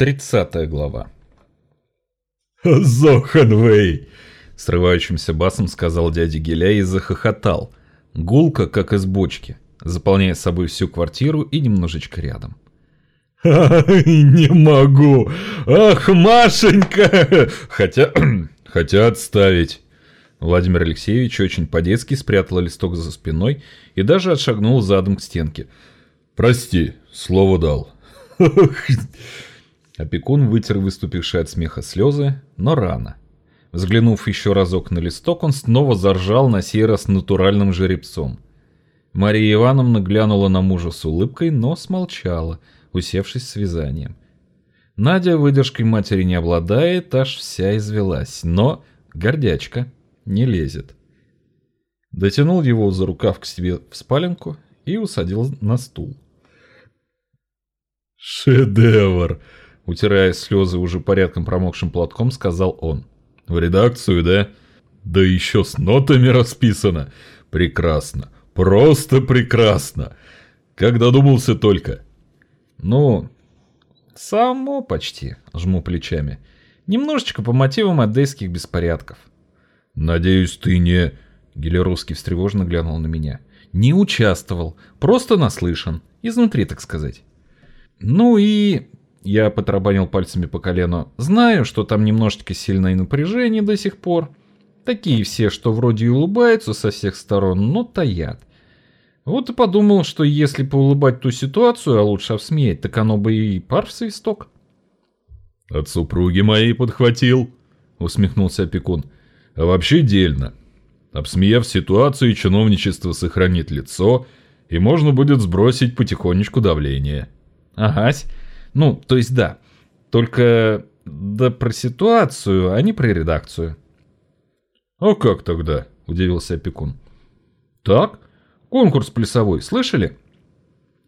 Тридцатая глава. «Зоханвей!» — срывающимся басом сказал дядя Геля и захохотал. Гулко, как из бочки, заполняя собой всю квартиру и немножечко рядом. «Ай, не могу! Ах, Машенька!» Хотя... хотя отставить. Владимир Алексеевич очень по-детски спрятал листок за спиной и даже отшагнул задом к стенке. «Прости, слово дал». Опекун вытер выступившие от смеха слезы, но рано. Взглянув еще разок на листок, он снова заржал на сей раз натуральным жеребцом. Мария Ивановна глянула на мужа с улыбкой, но смолчала, усевшись с вязанием. Надя выдержкой матери не обладает, аж вся извелась, но гордячка не лезет. Дотянул его за рукав к себе в спаленку и усадил на стул. «Шедевр!» Утирая слезы уже порядком промокшим платком, сказал он. «В редакцию, да? Да еще с нотами расписано. Прекрасно. Просто прекрасно. Как додумался только?» «Ну, само почти», — жму плечами. «Немножечко по мотивам одесских беспорядков». «Надеюсь, ты не...» Гелеровский встревоженно глянул на меня. «Не участвовал. Просто наслышан. Изнутри, так сказать». «Ну и я потрабанил пальцами по колену. Знаю, что там немножечко сильное напряжение до сих пор. Такие все, что вроде и улыбаются со всех сторон, но таят. Вот и подумал, что если поулыбать ту ситуацию, а лучше обсмеять, так оно бы и пар в свисток. «От супруги моей подхватил», — усмехнулся опекун. «А вообще дельно. Обсмеяв ситуацию, чиновничество сохранит лицо, и можно будет сбросить потихонечку давление». «Агась». Ну, то есть да. Только да про ситуацию, а не про редакцию. «А как тогда?» – удивился опекун. «Так, конкурс плясовой, слышали?»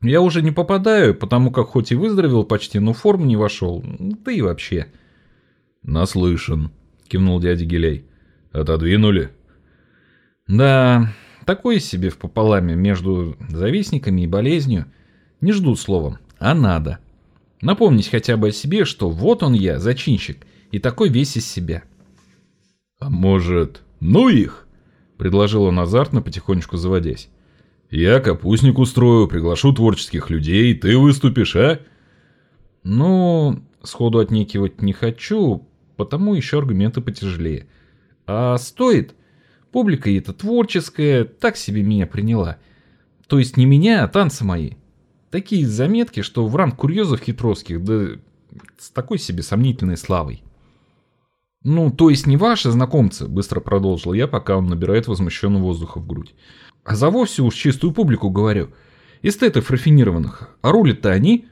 «Я уже не попадаю, потому как хоть и выздоровел почти, но в форму не вошел. Да и вообще». «Наслышан», – кивнул дядя Гилей. «Отодвинули?» «Да, такое себе в пополаме между завистниками и болезнью. Не ждут словом, а надо». Напомнить хотя бы о себе, что вот он я, зачинщик, и такой весь из себя. «А может, ну их?» – предложил он азартно, потихонечку заводясь. «Я капустник устрою, приглашу творческих людей, ты выступишь, а?» «Ну, сходу отнекивать не хочу, потому еще аргументы потяжелее. А стоит? Публика это творческая, так себе меня приняла. То есть не меня, а танцы мои. Такие заметки, что в ранг курьезов хитровских, да с такой себе сомнительной славой. «Ну, то есть не ваши знакомцы», — быстро продолжил я, пока он набирает возмущенно воздуха в грудь. «А за вовсе уж чистую публику говорю. Эстетов рафинированных. А рулят-то они...»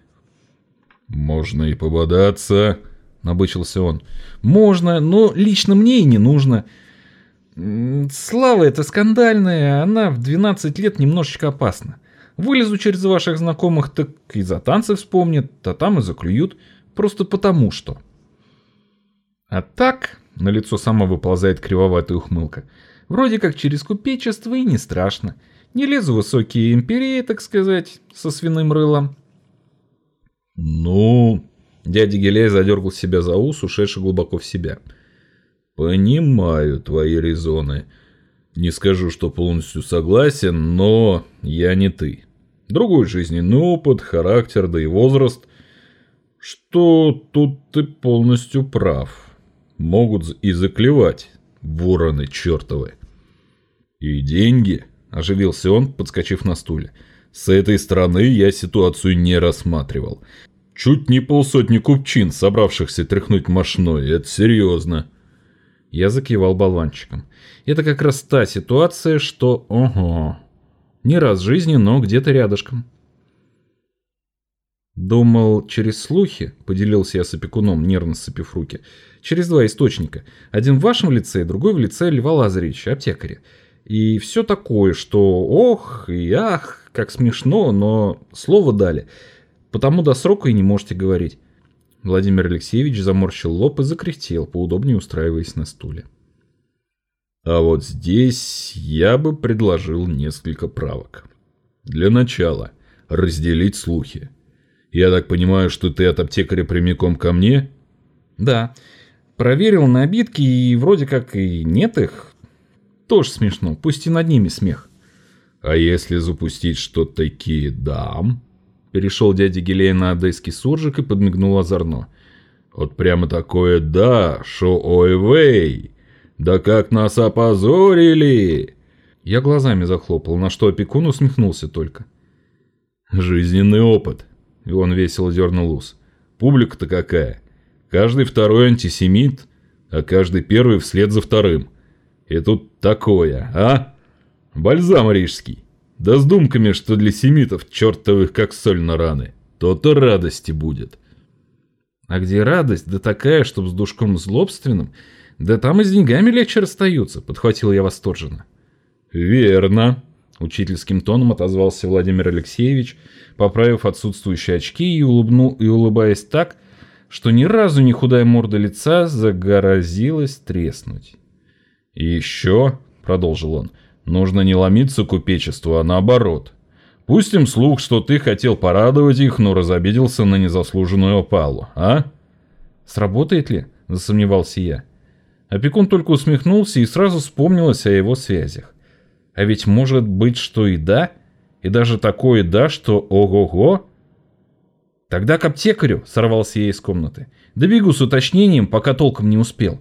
«Можно и пободаться», — набычился он. «Можно, но лично мне и не нужно. Слава эта скандальная, она в 12 лет немножечко опасна. Вылезу через ваших знакомых, так и за танцы вспомнят, а там и заклюют. Просто потому что. А так, на лицо само выползает кривоватая ухмылка. Вроде как через купечество и не страшно. Не лезу в высокие империи, так сказать, со свиным рылом. Ну... Дядя Гелей задергал себя за ус, ушедший глубоко в себя. «Понимаю твои резоны. Не скажу, что полностью согласен, но я не ты. Другой жизненный опыт, характер, да и возраст. Что тут ты полностью прав. Могут и заклевать, вороны чертовы. И деньги, оживился он, подскочив на стуле. С этой стороны я ситуацию не рассматривал. Чуть не полсотни купчин, собравшихся тряхнуть мошной, это серьезно. Я закивал болванчиком. Это как раз та ситуация, что... Ого, не раз в жизни, но где-то рядышком. Думал, через слухи, поделился я с опекуном, нервно сцепив руки, через два источника. Один в вашем лице, другой в лице Льва Лазаревича, аптекаря. И все такое, что ох и ах, как смешно, но слово дали. Потому до срока и не можете говорить. Владимир Алексеевич заморщил лоб и закряхтел, поудобнее устраиваясь на стуле. А вот здесь я бы предложил несколько правок. Для начала разделить слухи. Я так понимаю, что ты от аптекаря прямиком ко мне? Да. Проверил набитки и вроде как и нет их. Тоже смешно, пусть и над ними смех. А если запустить что-то такие дам? Перешел дядя Гелей на одесский суржик и подмигнул озорно. Вот прямо такое «да», шо ой-вей, да как нас опозорили! Я глазами захлопал, на что опекун усмехнулся только. Жизненный опыт. И он весело дернул ус. Публика-то какая? Каждый второй антисемит, а каждый первый вслед за вторым. И тут такое, а? Бальзам рижский. Да с думками, что для семитов чертовых как соль на раны. То-то радости будет. А где радость? Да такая, чтоб с душком злобственным. Да там и с деньгами легче расстаются, подхватил я восторженно. Верно. Учительским тоном отозвался Владимир Алексеевич, поправив отсутствующие очки и, улыбнул, и улыбаясь так, что ни разу не худая морда лица загорозилась треснуть. «И еще», — продолжил он, — «нужно не ломиться купечеству, а наоборот. Пустим слух, что ты хотел порадовать их, но разобиделся на незаслуженную опалу, а?» «Сработает ли?» — засомневался я. Опекун только усмехнулся и сразу вспомнилось о его связях. А ведь может быть, что и да, и даже такое да, что ого-го. Тогда к аптекарю, сорвался я из комнаты. Добегу с уточнением, пока толком не успел.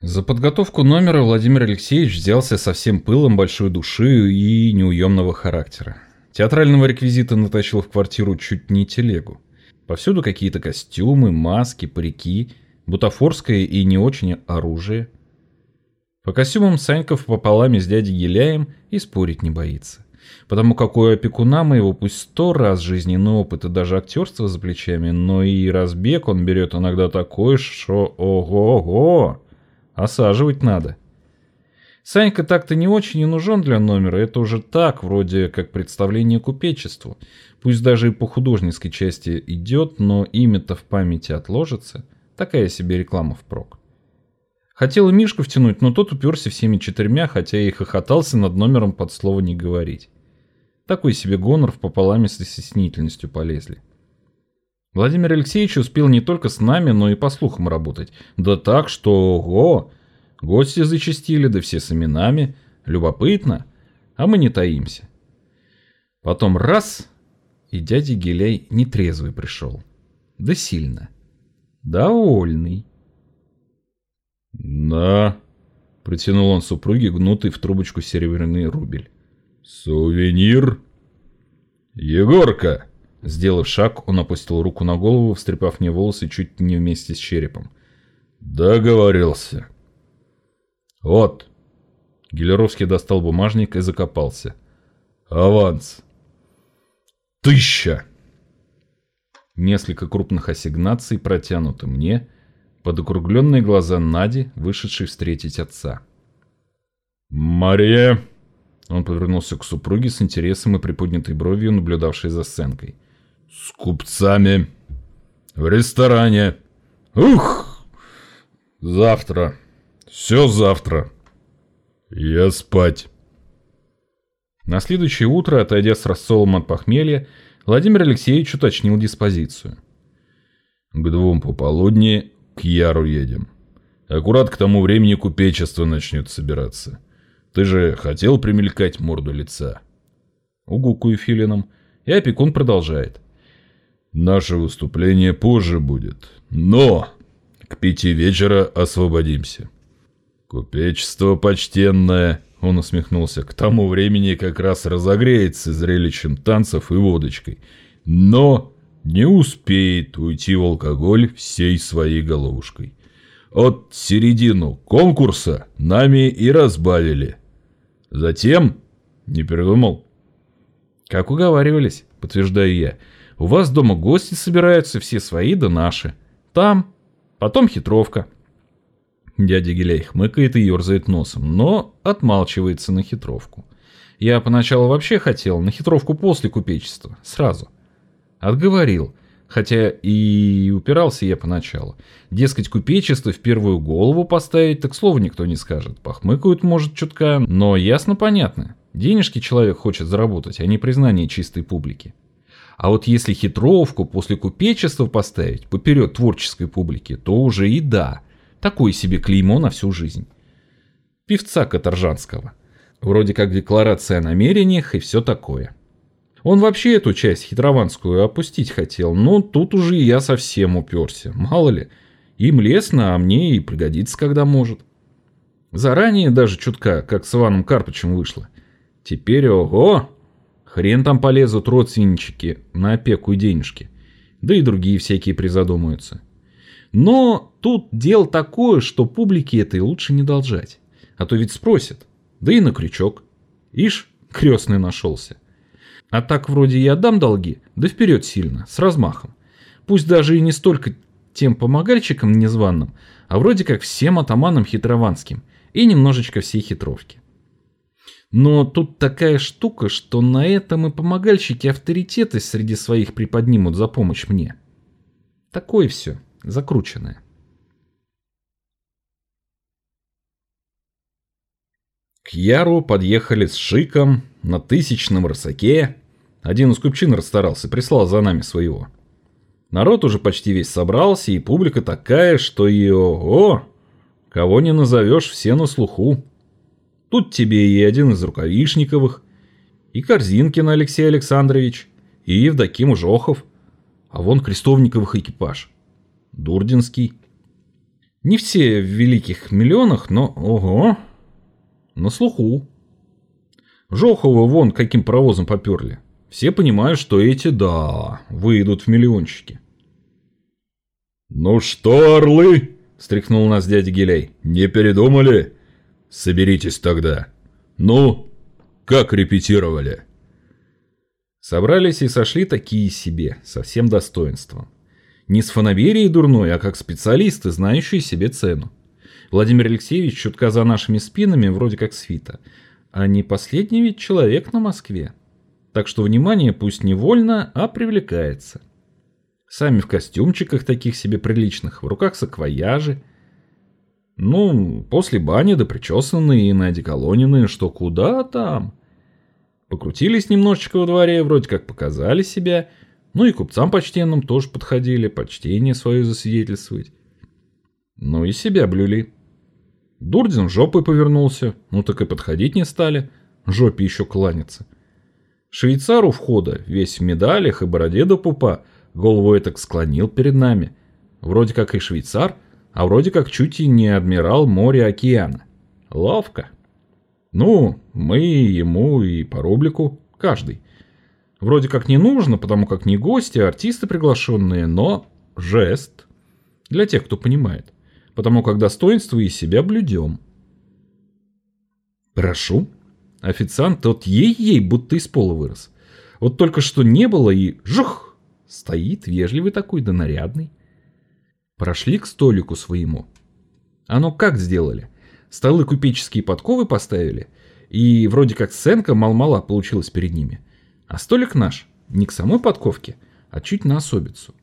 За подготовку номера Владимир Алексеевич взялся со всем пылом большой души и неуемного характера. Театрального реквизита натащил в квартиру чуть не телегу. Повсюду какие-то костюмы, маски, парики, бутафорское и не очень оружие. По костюмам Саньков пополам с дядей Геляем и спорить не боится. Потому как у опекуна моего пусть сто раз жизненный опыт и даже актерство за плечами, но и разбег он берет иногда такой, что ого-го, осаживать надо. Санька так-то не очень и нужен для номера, это уже так, вроде как представление купечеству. Пусть даже и по художественной части идет, но имя-то в памяти отложится. Такая себе реклама впрок. Хотел и Мишку втянуть, но тот уперся всеми четырьмя, хотя и хохотался над номером под слово не говорить. Такой себе гонор в пополаме с стеснительностью полезли. Владимир Алексеевич успел не только с нами, но и по слухам работать. Да так, что ого! Гости зачастили, да все с именами. Любопытно, а мы не таимся. Потом раз, и дядя Гелей нетрезвый пришел. Да сильно. Довольный. «На!» — протянул он супруге гнутый в трубочку серебряный рубль. «Сувенир!» «Егорка!» Сделав шаг, он опустил руку на голову, встрепав мне волосы чуть не вместе с черепом. «Договорился!» «Вот!» Гелеровский достал бумажник и закопался. «Аванс!» «Тысяча!» Несколько крупных ассигнаций протянуты мне, под округленные глаза Нади, вышедшей встретить отца. «Мария!» Он повернулся к супруге с интересом и приподнятой бровью, наблюдавшей за сценкой. «С купцами! В ресторане! Ух! Завтра! Все завтра! Я спать!» На следующее утро, отойдя с рассолом от похмелья, Владимир Алексеевич уточнил диспозицию. «К двум пополудни к Яру едем. Аккурат к тому времени купечество начнет собираться. Ты же хотел примелькать морду лица?» Угукую филином. И опекун продолжает. «Наше выступление позже будет. Но к пяти вечера освободимся». «Купечество почтенное», — он усмехнулся, — «к тому времени как раз разогреется зрелищем танцев и водочкой. Но не успеет уйти в алкоголь всей своей головушкой. От середину конкурса нами и разбавили. Затем... Не передумал? Как уговаривались, подтверждаю я. У вас дома гости собираются, все свои да наши. Там, потом хитровка. Дядя Геляй хмыкает и ерзает носом, но отмалчивается на хитровку. Я поначалу вообще хотел на хитровку после купечества, сразу. Отговорил. Хотя и упирался я поначалу. Дескать, купечество в первую голову поставить, так слова никто не скажет. Похмыкают, может, чутка, но ясно-понятно. Денежки человек хочет заработать, а не признание чистой публики. А вот если хитровку после купечества поставить поперед творческой публики, то уже и да, такое себе клеймо на всю жизнь. Певца Каторжанского. Вроде как декларация о намерениях и все такое. Он вообще эту часть хитрованскую опустить хотел, но тут уже я совсем уперся. Мало ли, им лестно, а мне и пригодится, когда может. Заранее даже чутка, как с Иваном Карпычем вышло. Теперь ого! Хрен там полезут родственнички на опеку и денежки. Да и другие всякие призадумаются. Но тут дело такое, что публике этой лучше не должать. А то ведь спросят. Да и на крючок. Ишь, крестный нашелся. А так вроде я дам долги, да вперед сильно, с размахом. Пусть даже и не столько тем помогальщикам незваным, а вроде как всем атаманам хитрованским и немножечко всей хитровки. Но тут такая штука, что на этом и помогальщики авторитеты среди своих приподнимут за помощь мне. Такое все, закрученное. К Яру подъехали с шиком на тысячном рысаке. Один из купчин расстарался, прислал за нами своего. Народ уже почти весь собрался, и публика такая, что и о, кого не назовешь, все на слуху. Тут тебе и один из рукавишниковых, и Корзинкин Алексей Александрович, и Евдоким Ужохов, а вон Крестовниковых экипаж. Дурдинский. Не все в великих миллионах, но ого, на слуху. Жохова вон каким паровозом поперли. Все понимают, что эти, да, выйдут в миллиончики. «Ну что, орлы?» – встряхнул нас дядя Гилей. «Не передумали? Соберитесь тогда. Ну, как репетировали?» Собрались и сошли такие себе, со всем достоинством. Не с фанаберией дурной, а как специалисты, знающие себе цену. Владимир Алексеевич чутка за нашими спинами, вроде как свита. А не последний ведь человек на Москве. Так что внимание пусть невольно, а привлекается. Сами в костюмчиках таких себе приличных, в руках саквояжи. Ну, после бани да причесанные и наодеколоненные, что куда там. Покрутились немножечко во дворе, вроде как показали себя. Ну и купцам почтенным тоже подходили, почтение свое засвидетельствовать. Ну и себя блюли. Дурдин жопой повернулся, ну так и подходить не стали, жопе еще кланяться. Швейцар у входа, весь в медалях и бороде до пупа, голову этак склонил перед нами. Вроде как и швейцар, а вроде как чуть и не адмирал моря океана. Ловко. Ну, мы ему и по рублику, каждый. Вроде как не нужно, потому как не гости, а артисты приглашенные, но жест. Для тех, кто понимает потому как достоинство и себя блюдем. Прошу. Официант тот ей-ей, будто из пола вырос. Вот только что не было и жух! Стоит вежливый такой да нарядный. Прошли к столику своему. А ну как сделали? Столы купеческие подковы поставили, и вроде как сценка мал-мала получилась перед ними. А столик наш не к самой подковке, а чуть на особицу.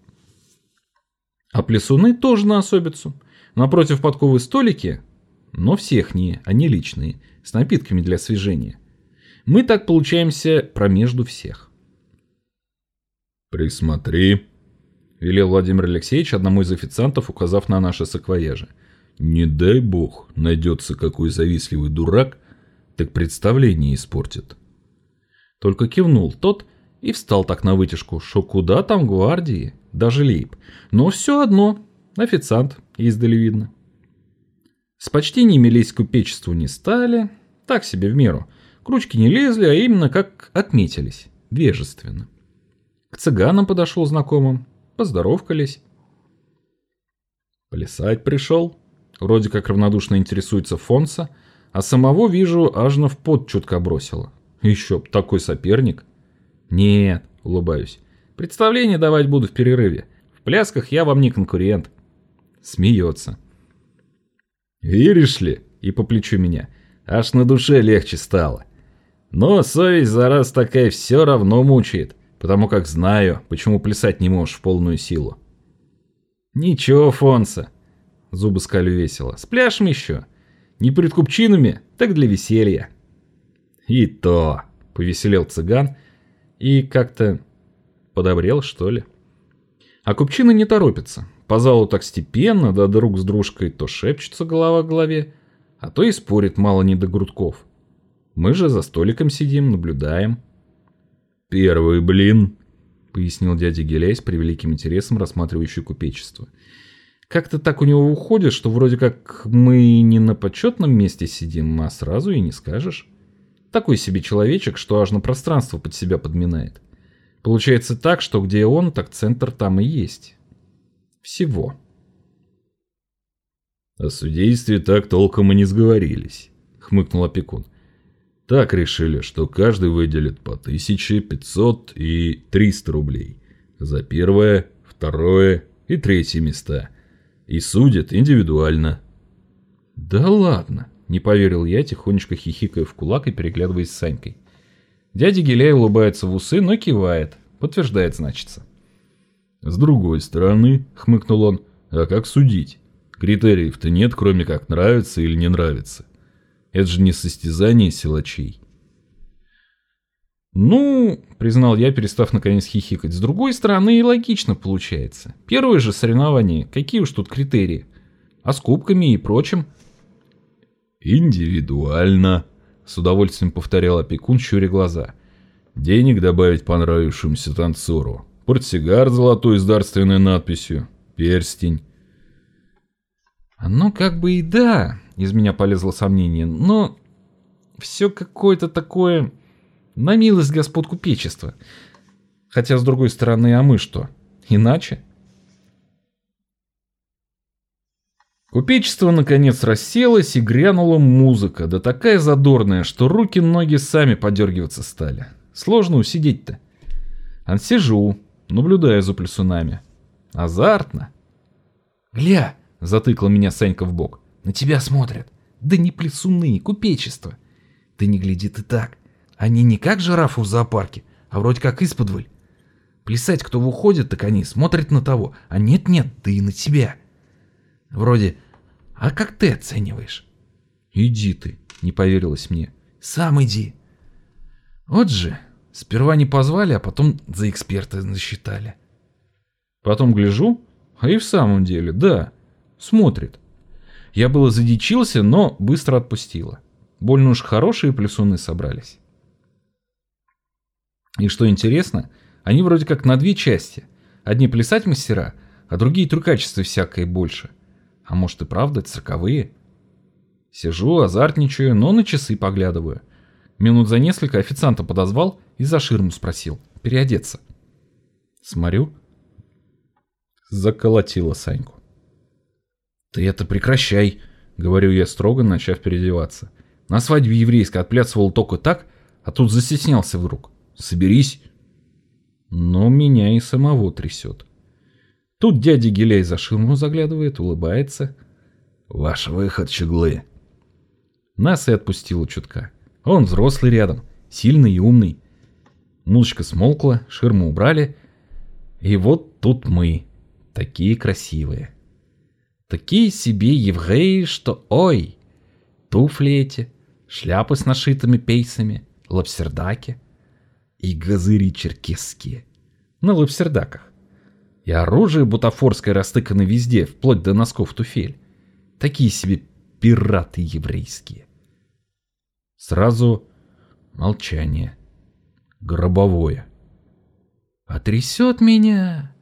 А плясуны тоже на особицу. Напротив подковы столики, но всех не, они личные, с напитками для освежения. Мы так получаемся промежду всех. «Присмотри», — велел Владимир Алексеевич одному из официантов, указав на наши саквояжи. «Не дай бог, найдется какой завистливый дурак, так представление испортит». Только кивнул тот и встал так на вытяжку, что куда там гвардии, даже лейб. Но все одно, официант, издали видно. С почтениями лезть к купечеству не стали, так себе в меру. Кручки не лезли, а именно как отметились, вежественно. К цыганам подошел знакомым, поздоровкались. Плясать пришел, вроде как равнодушно интересуется Фонса, а самого вижу, аж в пот чутко бросило. Еще б такой соперник. Нет, улыбаюсь. Представление давать буду в перерыве. В плясках я вам не конкурент. Смеется. «Веришь ли?» И по плечу меня. Аж на душе легче стало. Но совесть за раз такая все равно мучает, потому как знаю, почему плясать не можешь в полную силу. «Ничего, Фонса», — зубы скалю весело, — «спляшем еще. Не перед купчинами, так для веселья». «И то», — повеселел цыган, и как-то Подобрел, что ли? А купчина не торопится. По залу так степенно, да друг с дружкой то шепчутся голова к голове, а то и спорит мало не до грудков. Мы же за столиком сидим, наблюдаем. «Первый блин», — пояснил дядя Геляй с превеликим интересом, рассматривающий купечество. «Как-то так у него уходит, что вроде как мы не на почетном месте сидим, а сразу и не скажешь. Такой себе человечек, что аж на пространство под себя подминает. Получается так, что где он, так центр там и есть. Всего». «О судействе так толком и не сговорились», — хмыкнул опекун. Так решили, что каждый выделит по 1000, 500 и 300 рублей за первое, второе и третье места. И судят индивидуально. Да ладно, не поверил я, тихонечко хихикая в кулак и переглядываясь с Санькой. Дядя Геляй улыбается в усы, но кивает. Подтверждает, значится. С другой стороны, хмыкнул он, а как судить? Критериев-то нет, кроме как нравится или не нравится. Это же не состязание силачей. Ну, признал я, перестав наконец хихикать. С другой стороны, и логично получается. Первое же соревнование, какие уж тут критерии? А с кубками и прочим? Индивидуально, с удовольствием повторял опекун, щуря глаза. Денег добавить понравившемуся танцору. Портсигар золотой с дарственной надписью. Перстень. Ну, как бы и да, из меня полезло сомнение, но все какое-то такое на милость господ купечества. Хотя, с другой стороны, а мы что, иначе? Купечество наконец расселось и грянула музыка, да такая задорная, что руки-ноги сами подергиваться стали. Сложно усидеть-то. А сижу, наблюдаю за плюсунами. Азартно. «Гля!» — затыкал меня Санька в бок. На тебя смотрят. Да не плесуны, купечество. Ты не гляди ты так. Они не как жирафу в зоопарке, а вроде как исподволь. Плясать кто выходит, так они смотрят на того, а нет-нет, да и на тебя. Вроде, а как ты оцениваешь? Иди ты, не поверилось мне. Сам иди. Вот же, сперва не позвали, а потом за эксперта засчитали. Потом гляжу, а и в самом деле, да, смотрит. Я было задичился, но быстро отпустила. Больно уж хорошие плюсуны собрались. И что интересно, они вроде как на две части. Одни плясать мастера, а другие трюкачества всякое больше. А может и правда цирковые? Сижу, азартничаю, но на часы поглядываю. Минут за несколько официанта подозвал и за ширму спросил. Переодеться. Смотрю. Заколотила Саньку. «Ты это прекращай», — говорю я строго, начав переодеваться. «На свадьбе еврейской отпляцывал только так, а тут застеснялся вдруг. Соберись». Но меня и самого трясет. Тут дядя Геляй за ширму заглядывает, улыбается. «Ваш выход, щеглы!» Нас и отпустило чутка. Он взрослый рядом, сильный и умный. Музычка смолкла, ширму убрали. И вот тут мы, такие красивые. Такие себе евреи, что ой! Туфли эти, шляпы с нашитыми пейсами, лапсердаки и газыри черкесские на лапсердаках. И оружие бутафорское растыкано везде, вплоть до носков туфель. Такие себе пираты еврейские. Сразу молчание. Гробовое. А трясет меня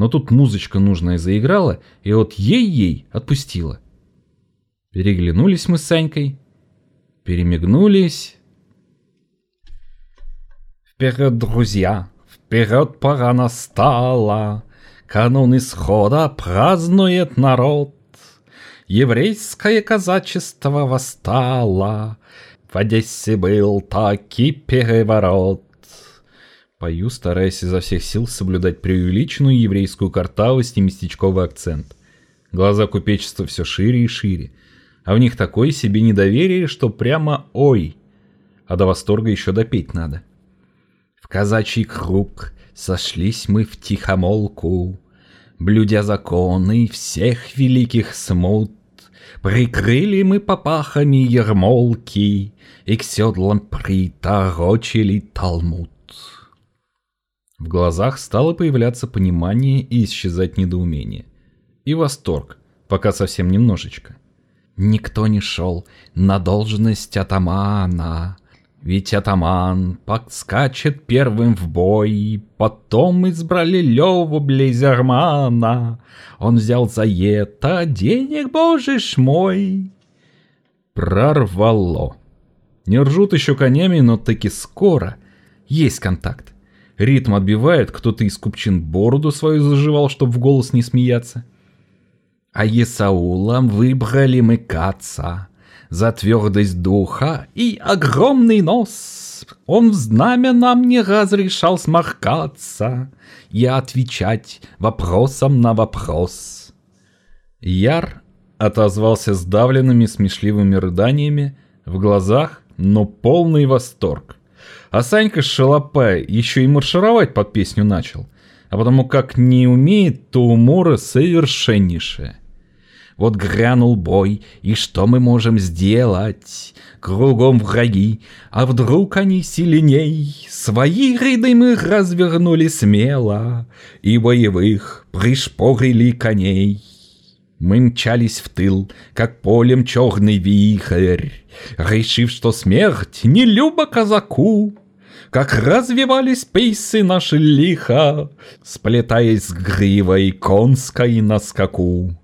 но тут музычка нужная заиграла, и вот ей-ей отпустила. Переглянулись мы с Санькой, перемигнулись. Вперед, друзья, вперед пора настала, канун исхода празднует народ. Еврейское казачество восстало, в Одессе был таки переворот. Пою, стараясь изо всех сил соблюдать преувеличенную еврейскую картавость и местечковый акцент. Глаза купечества все шире и шире, а в них такое себе недоверие, что прямо ой, а до восторга еще допеть надо. Казачий круг сошлись мы в тихомолку, блюдя законы всех великих смут, Прикрыли мы попахами ермолки И к седлам приторочили талмуд. В глазах стало появляться понимание и исчезать недоумение. И восторг, пока совсем немножечко. Никто не шел на должность атамана, ведь атаман подскачет первым в бой, Потом избрали Леву Блейзермана. Он взял за это денег, боже ж мой. Прорвало. Не ржут еще конями, но таки скоро. Есть контакт. Ритм отбивает, кто-то из купчин бороду свою заживал, чтобы в голос не смеяться. А Есаулом выбрали мы Каца за твердость духа и огромный нос. Он в знамя нам не разрешал сморкаться и отвечать вопросом на вопрос. Яр отозвался сдавленными смешливыми рыданиями, в глазах, но полный восторг. А Санька Шалопай еще и маршировать под песню начал, а потому как не умеет, то умора совершеннейшая. Вот грянул бой, и что мы можем сделать? Кругом враги, а вдруг они сильней? Свои ряды мы развернули смело, И боевых пришпорили коней. Мы мчались в тыл, как полем черный вихрь, Решив, что смерть не люба казаку. Как развивались пейсы наши лихо, Сплетаясь с гривой конской на скаку.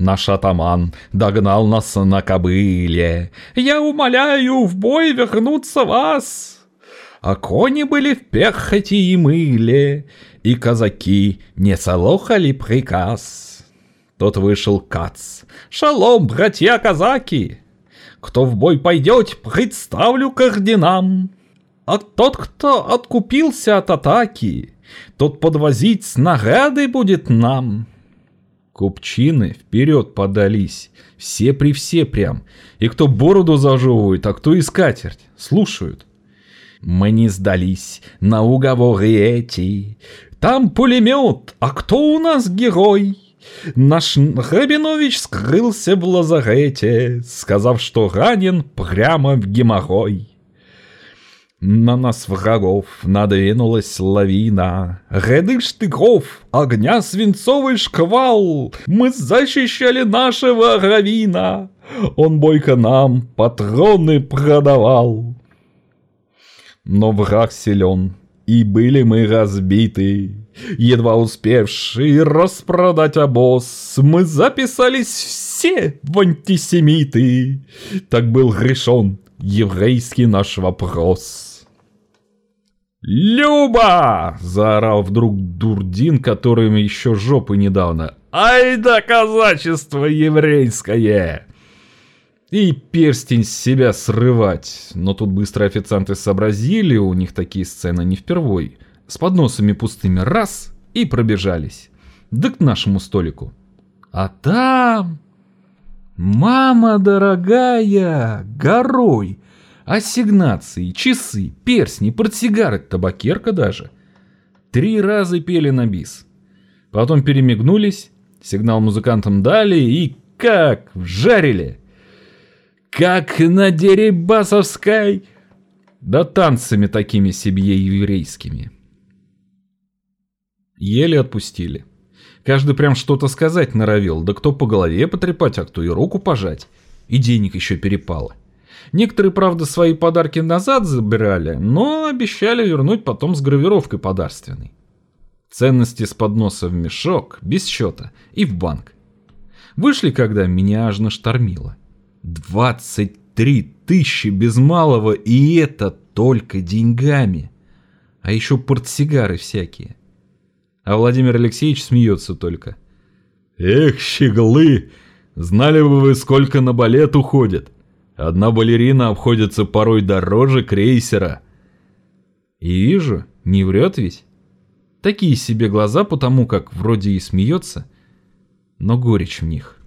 Наш атаман догнал нас на кобыле. Я умоляю в бой вернуться вас. А кони были в перхоти и мыле, И казаки не слухали приказ. Тот вышел Кац. «Шалом, братья казаки! Кто в бой пойдет, представлю к орденам. А тот, кто откупился от атаки, Тот подвозить снаряды будет нам». Купчины вперед подались, все при все прям. И кто бороду зажевывает, а кто и скатерть. Слушают. Мы не сдались на уговоры эти. Там пулемет, а кто у нас герой? Наш Рабинович скрылся в лазарете, сказав, что ранен прямо в геморрой. На нас врагов надвинулась лавина. Ряды штыков, огня свинцовый шквал. Мы защищали нашего равина. Он бойко нам патроны продавал. Но враг силен, и были мы разбиты. Едва успевшие распродать обоз, мы записались все в антисемиты. Так был решен еврейский наш вопрос. «Люба!» – заорал вдруг Дурдин, которым еще жопы недавно. «Ай да казачество еврейское!» И перстень с себя срывать. Но тут быстро официанты сообразили, у них такие сцены не впервой. С подносами пустыми раз и пробежались. Да к нашему столику. А там... Мама дорогая, горой Ассигнации, часы, персни, портсигары, табакерка даже. Три раза пели на бис. Потом перемигнулись, сигнал музыкантам дали и как вжарили. Как на Дерибасовской, да танцами такими себе еврейскими. Еле отпустили. Каждый прям что-то сказать норовил, да кто по голове потрепать, а кто и руку пожать. И денег еще перепало. Некоторые, правда, свои подарки назад забирали, но обещали вернуть потом с гравировкой подарственной. Ценности с подноса в мешок, без счета, и в банк. Вышли, когда меня аж наштормило. 23 тысячи без малого, и это только деньгами. А еще портсигары всякие. А Владимир Алексеевич смеется только. Эх, щеглы, знали бы вы, сколько на балет уходит. Одна балерина обходится порой дороже крейсера. И вижу, не врет ведь. Такие себе глаза, потому как вроде и смеется, но горечь в них.